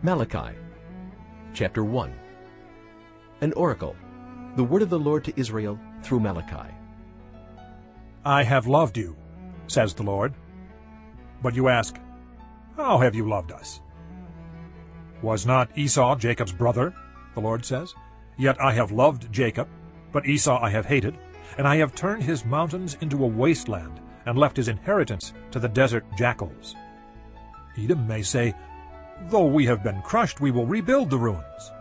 Malachi chapter 1 An oracle, the word of the Lord to Israel through Malachi. I have loved you, says the Lord. But you ask, How have you loved us? Was not Esau Jacob's brother, the Lord says? Yet I have loved Jacob, but Esau I have hated, and I have turned his mountains into a wasteland, and left his inheritance to the desert jackals. Edom may say, Though we have been crushed, we will rebuild the ruins.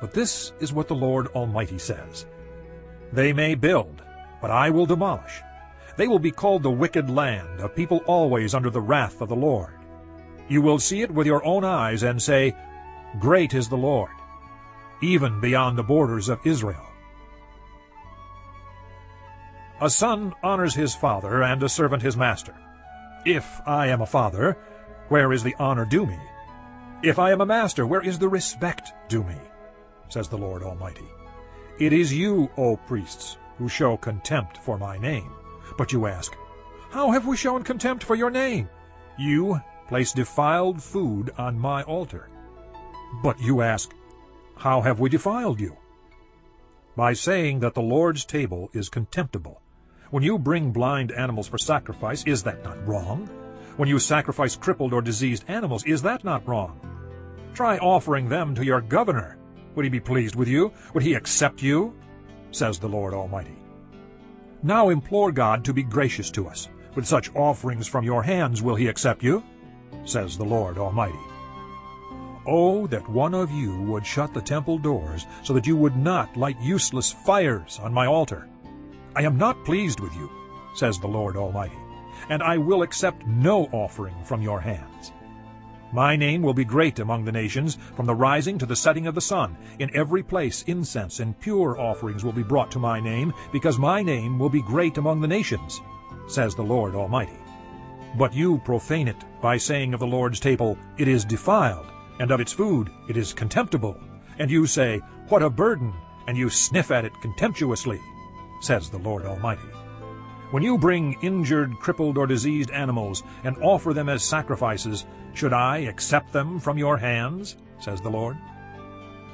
But this is what the Lord Almighty says. They may build, but I will demolish. They will be called the wicked land, a people always under the wrath of the Lord. You will see it with your own eyes and say, Great is the Lord, even beyond the borders of Israel. A son honors his father, and a servant his master. If I am a father, where is the honor due me? If I am a master, where is the respect due me? Says the Lord Almighty. It is you, O priests, who show contempt for my name. But you ask, How have we shown contempt for your name? You place defiled food on my altar. But you ask, How have we defiled you? By saying that the Lord's table is contemptible. When you bring blind animals for sacrifice, is that not wrong? When you sacrifice crippled or diseased animals, is that not wrong? Try offering them to your governor. Would he be pleased with you? Would he accept you? Says the Lord Almighty. Now implore God to be gracious to us. With such offerings from your hands will he accept you? Says the Lord Almighty. Oh, that one of you would shut the temple doors, so that you would not light useless fires on my altar. I am not pleased with you, says the Lord Almighty, and I will accept no offering from your hands. My name will be great among the nations, from the rising to the setting of the sun. In every place incense and pure offerings will be brought to my name, because my name will be great among the nations, says the Lord Almighty. But you profane it by saying of the Lord's table, It is defiled, and of its food, It is contemptible. And you say, What a burden! And you sniff at it contemptuously, says the Lord Almighty. When you bring injured, crippled, or diseased animals and offer them as sacrifices, should I accept them from your hands? says the Lord.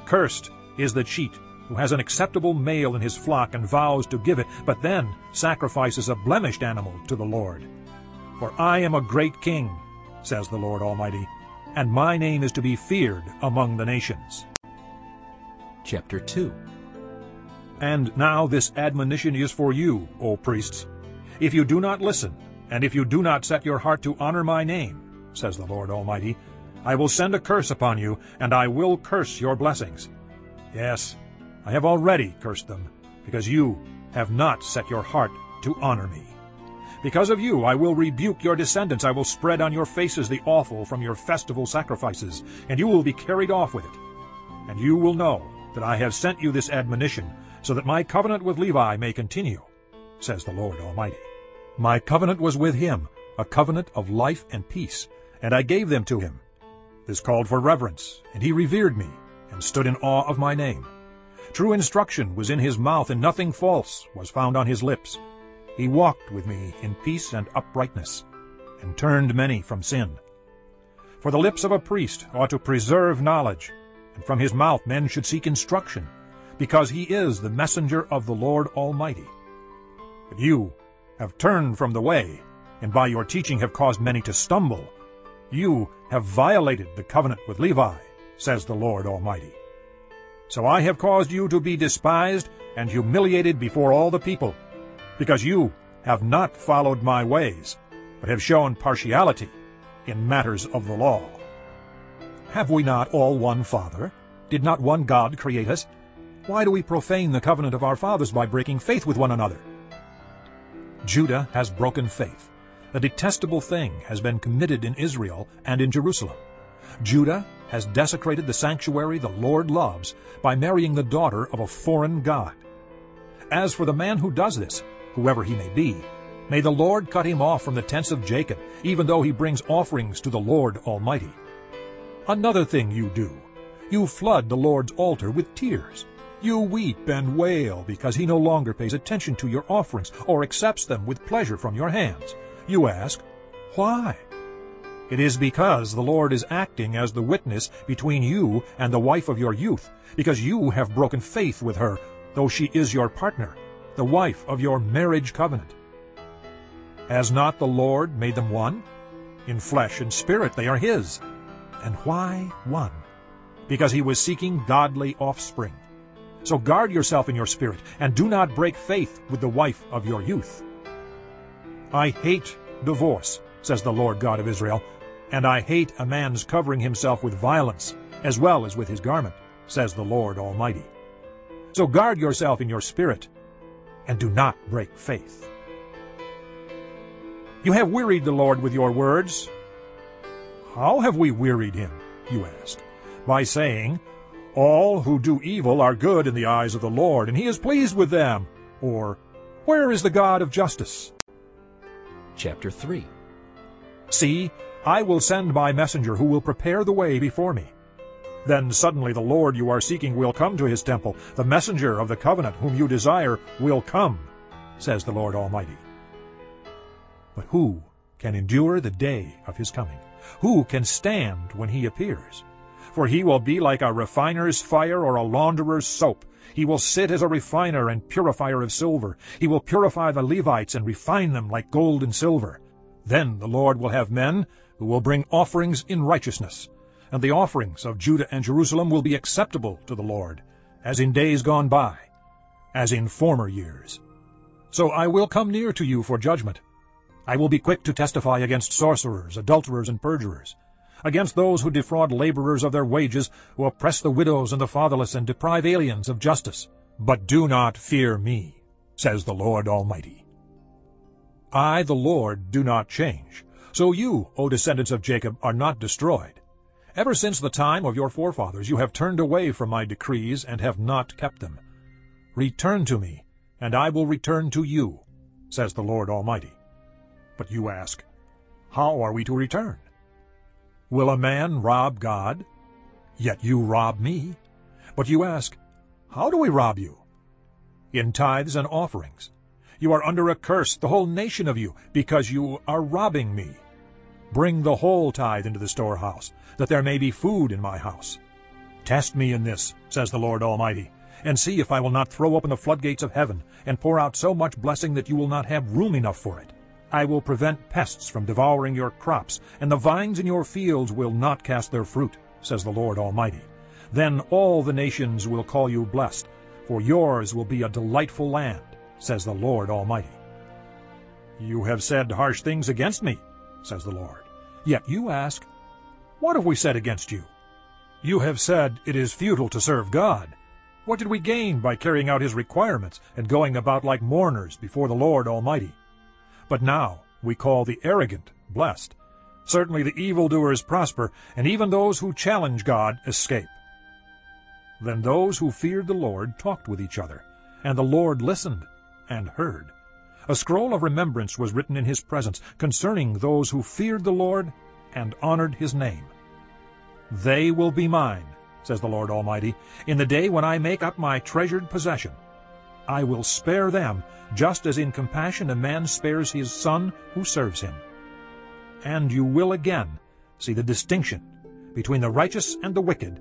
Cursed is the cheat who has an acceptable male in his flock and vows to give it, but then sacrifices a blemished animal to the Lord. For I am a great king, says the Lord Almighty, and my name is to be feared among the nations. Chapter 2 And now this admonition is for you, O priests. If you do not listen, and if you do not set your heart to honor my name, says the Lord Almighty, I will send a curse upon you, and I will curse your blessings. Yes, I have already cursed them, because you have not set your heart to honor me. Because of you I will rebuke your descendants, I will spread on your faces the offal from your festival sacrifices, and you will be carried off with it. And you will know that I have sent you this admonition, so that my covenant with Levi may continue, says the Lord Almighty. My covenant was with him, a covenant of life and peace, and I gave them to him. This called for reverence, and he revered me, and stood in awe of my name. True instruction was in his mouth, and nothing false was found on his lips. He walked with me in peace and uprightness, and turned many from sin. For the lips of a priest ought to preserve knowledge, and from his mouth men should seek instruction, because he is the messenger of the Lord Almighty. But you have turned from the way, and by your teaching have caused many to stumble. You have violated the covenant with Levi, says the Lord Almighty. So I have caused you to be despised and humiliated before all the people, because you have not followed my ways, but have shown partiality in matters of the law. Have we not all one Father? Did not one God create us? Why do we profane the covenant of our fathers by breaking faith with one another? Judah has broken faith. A detestable thing has been committed in Israel and in Jerusalem. Judah has desecrated the sanctuary the Lord loves by marrying the daughter of a foreign god. As for the man who does this, whoever he may be, may the Lord cut him off from the tents of Jacob, even though he brings offerings to the Lord Almighty. Another thing you do, you flood the Lord's altar with tears. You weep and wail because he no longer pays attention to your offerings or accepts them with pleasure from your hands. You ask, Why? It is because the Lord is acting as the witness between you and the wife of your youth, because you have broken faith with her, though she is your partner, the wife of your marriage covenant. Has not the Lord made them one? In flesh and spirit they are his. And why one? Because he was seeking godly offspring. So guard yourself in your spirit, and do not break faith with the wife of your youth. I hate divorce, says the Lord God of Israel, and I hate a man's covering himself with violence, as well as with his garment, says the Lord Almighty. So guard yourself in your spirit, and do not break faith. You have wearied the Lord with your words. How have we wearied him, you ask? By saying, All who do evil are good in the eyes of the Lord, and he is pleased with them. Or, Where is the God of justice? Chapter 3 See, I will send my messenger who will prepare the way before me. Then suddenly the Lord you are seeking will come to his temple. The messenger of the covenant whom you desire will come, says the Lord Almighty. But who can endure the day of his coming? Who can stand when he appears? For he will be like a refiner's fire or a launderer's soap. He will sit as a refiner and purifier of silver. He will purify the Levites and refine them like gold and silver. Then the Lord will have men who will bring offerings in righteousness, and the offerings of Judah and Jerusalem will be acceptable to the Lord, as in days gone by, as in former years. So I will come near to you for judgment, I will be quick to testify against sorcerers, adulterers, and perjurers, against those who defraud laborers of their wages, who oppress the widows and the fatherless, and deprive aliens of justice. But do not fear me, says the Lord Almighty. I, the Lord, do not change. So you, O descendants of Jacob, are not destroyed. Ever since the time of your forefathers you have turned away from my decrees and have not kept them. Return to me, and I will return to you, says the Lord Almighty. But you ask, How are we to return? Will a man rob God? Yet you rob me. But you ask, How do we rob you? In tithes and offerings. You are under a curse, the whole nation of you, because you are robbing me. Bring the whole tithe into the storehouse, that there may be food in my house. Test me in this, says the Lord Almighty, and see if I will not throw open the floodgates of heaven, and pour out so much blessing that you will not have room enough for it. I will prevent pests from devouring your crops, and the vines in your fields will not cast their fruit, says the Lord Almighty. Then all the nations will call you blessed, for yours will be a delightful land, says the Lord Almighty. You have said harsh things against me, says the Lord. Yet you ask, What have we said against you? You have said it is futile to serve God. What did we gain by carrying out his requirements and going about like mourners before the Lord Almighty? But now we call the arrogant blessed. Certainly the evildoers prosper, and even those who challenge God escape. Then those who feared the Lord talked with each other, and the Lord listened and heard. A scroll of remembrance was written in his presence concerning those who feared the Lord and honored his name. They will be mine, says the Lord Almighty, in the day when I make up my treasured possession. I will spare them, just as in compassion a man spares his son who serves him. And you will again see the distinction between the righteous and the wicked,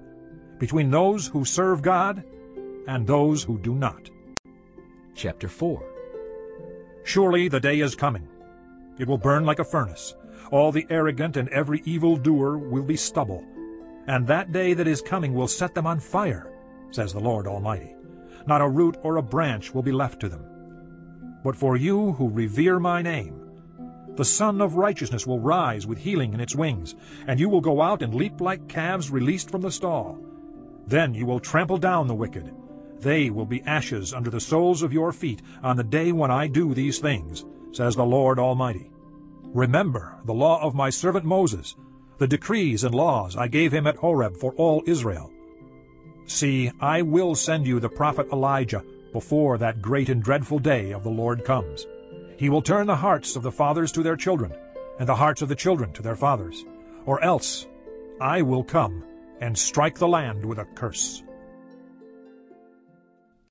between those who serve God and those who do not. Chapter 4 Surely the day is coming. It will burn like a furnace. All the arrogant and every evil doer will be stubble. And that day that is coming will set them on fire, says the Lord Almighty. Not a root or a branch will be left to them. But for you who revere my name, the Sun of Righteousness will rise with healing in its wings, and you will go out and leap like calves released from the stall. Then you will trample down the wicked. They will be ashes under the soles of your feet on the day when I do these things, says the Lord Almighty. Remember the law of my servant Moses, the decrees and laws I gave him at Horeb for all Israel. See, I will send you the prophet Elijah before that great and dreadful day of the Lord comes. He will turn the hearts of the fathers to their children, and the hearts of the children to their fathers. Or else I will come and strike the land with a curse.